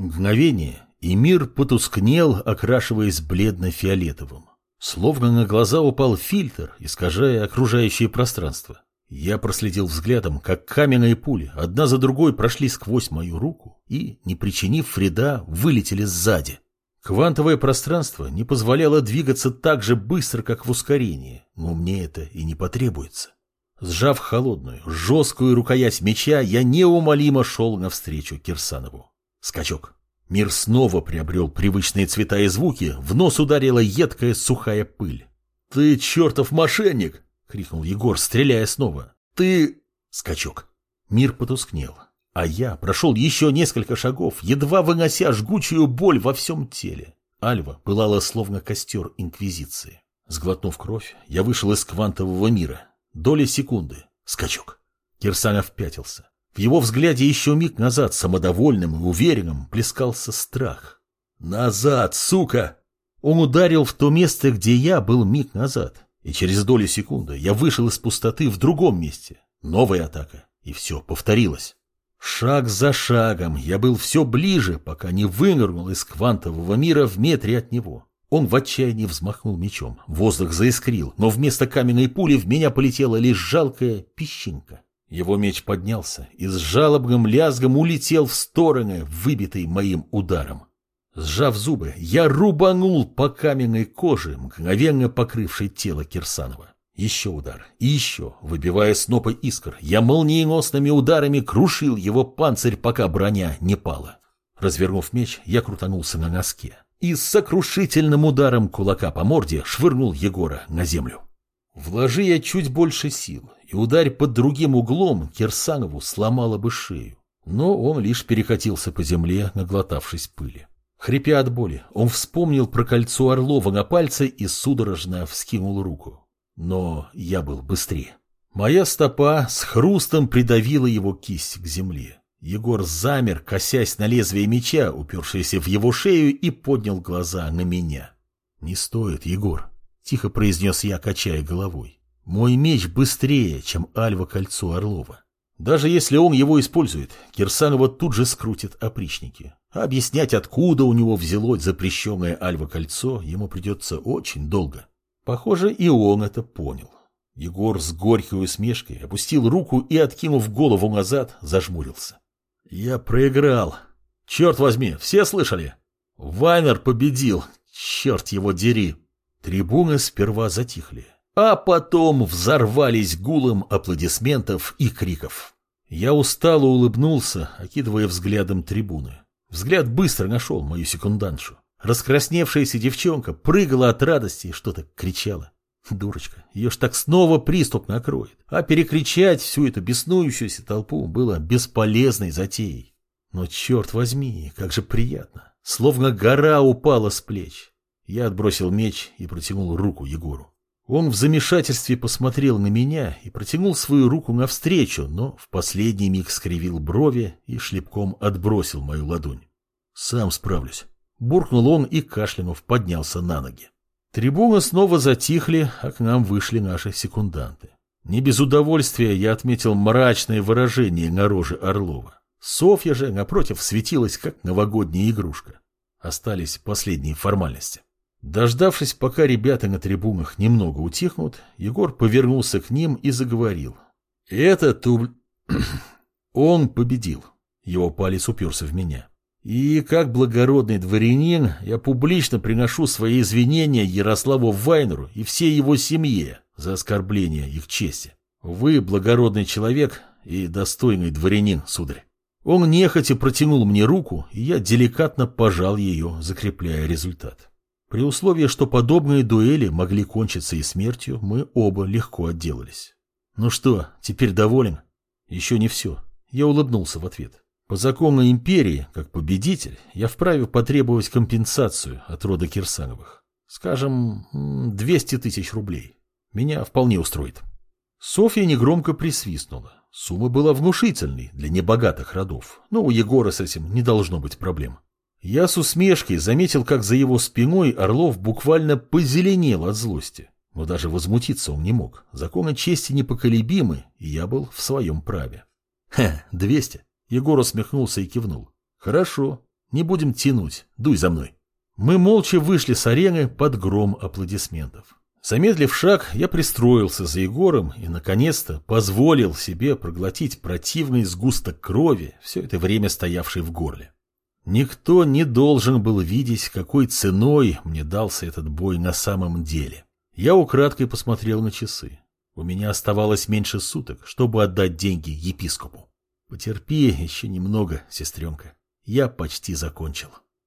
Мгновение, и мир потускнел, окрашиваясь бледно-фиолетовым. Словно на глаза упал фильтр, искажая окружающее пространство. Я проследил взглядом, как каменные пули одна за другой прошли сквозь мою руку и, не причинив вреда, вылетели сзади. Квантовое пространство не позволяло двигаться так же быстро, как в ускорении, но мне это и не потребуется. Сжав холодную, жесткую рукоять меча, я неумолимо шел навстречу Кирсанову. Скачок. Мир снова приобрел привычные цвета и звуки, в нос ударила едкая сухая пыль. «Ты чертов мошенник!» — крикнул Егор, стреляя снова. «Ты...» — скачок. Мир потускнел, а я прошел еще несколько шагов, едва вынося жгучую боль во всем теле. Альва пылала словно костер Инквизиции. Сглотнув кровь, я вышел из квантового мира. Доля секунды. Скачок. Кирсанов пятился. В его взгляде еще миг назад, самодовольным и уверенным, плескался страх. «Назад, сука!» Он ударил в то место, где я был миг назад. И через долю секунды я вышел из пустоты в другом месте. Новая атака. И все повторилось. Шаг за шагом я был все ближе, пока не вынырнул из квантового мира в метре от него. Он в отчаянии взмахнул мечом. Воздух заискрил, но вместо каменной пули в меня полетела лишь жалкая песчинка. Его меч поднялся и с жалобным лязгом улетел в стороны, выбитый моим ударом. Сжав зубы, я рубанул по каменной коже, мгновенно покрывшей тело Кирсанова. Еще удар, и еще, выбивая снопы искр, я молниеносными ударами крушил его панцирь, пока броня не пала. Развернув меч, я крутанулся на носке и с сокрушительным ударом кулака по морде швырнул Егора на землю. Вложи я чуть больше сил, и ударь под другим углом Кирсанову сломала бы шею. Но он лишь перекатился по земле, наглотавшись пыли. Хрипя от боли, он вспомнил про кольцо Орлова на пальце и судорожно вскинул руку. Но я был быстрее. Моя стопа с хрустом придавила его кисть к земле. Егор замер, косясь на лезвие меча, упершееся в его шею, и поднял глаза на меня. «Не стоит, Егор», — тихо произнес я, качая головой. «Мой меч быстрее, чем Альва кольцо Орлова. Даже если он его использует, Кирсанова тут же скрутит опричники. Объяснять, откуда у него взялось запрещенное Альва кольцо, ему придется очень долго. Похоже, и он это понял. Егор с горькой усмешкой опустил руку и, откинув голову назад, зажмурился. Я проиграл. Черт возьми, все слышали? Вайнер победил. Черт его дери. Трибуны сперва затихли, а потом взорвались гулом аплодисментов и криков. Я устало улыбнулся, окидывая взглядом трибуны. Взгляд быстро нашел мою секундантшу. Раскрасневшаяся девчонка прыгала от радости и что-то кричала. Дурочка, ее ж так снова приступ накроет. А перекричать всю эту беснующуюся толпу было бесполезной затеей. Но черт возьми, как же приятно. Словно гора упала с плеч. Я отбросил меч и протянул руку Егору. Он в замешательстве посмотрел на меня и протянул свою руку навстречу, но в последний миг скривил брови и шлепком отбросил мою ладонь. «Сам справлюсь», — буркнул он и, кашлянув, поднялся на ноги. Трибуны снова затихли, а к нам вышли наши секунданты. Не без удовольствия я отметил мрачное выражение на роже Орлова. Софья же, напротив, светилась, как новогодняя игрушка. Остались последние формальности. Дождавшись, пока ребята на трибунах немного утихнут, Егор повернулся к ним и заговорил. «Это туб... Он победил». Его палец уперся в меня. И как благородный дворянин я публично приношу свои извинения Ярославу Вайнеру и всей его семье за оскорбление их чести. Вы благородный человек и достойный дворянин, сударь. Он нехотя протянул мне руку, и я деликатно пожал ее, закрепляя результат. При условии, что подобные дуэли могли кончиться и смертью, мы оба легко отделались. Ну что, теперь доволен? Еще не все. Я улыбнулся в ответ. По закону империи, как победитель, я вправе потребовать компенсацию от рода Кирсановых. Скажем, 200 тысяч рублей. Меня вполне устроит. Софья негромко присвистнула. Сумма была внушительной для небогатых родов, но у Егора с этим не должно быть проблем. Я с усмешкой заметил, как за его спиной Орлов буквально позеленел от злости. Но даже возмутиться он не мог. Законы чести непоколебимы, и я был в своем праве. Хе, двести. Егор усмехнулся и кивнул. Хорошо. Не будем тянуть. Дуй за мной. Мы молча вышли с арены под гром аплодисментов. Замедлив шаг, я пристроился за Егором и, наконец-то, позволил себе проглотить противный сгусток крови, все это время стоявший в горле. Никто не должен был видеть, какой ценой мне дался этот бой на самом деле. Я украдкой посмотрел на часы. У меня оставалось меньше суток, чтобы отдать деньги епископу. Потерпи еще немного, сестренка. Я почти закончил.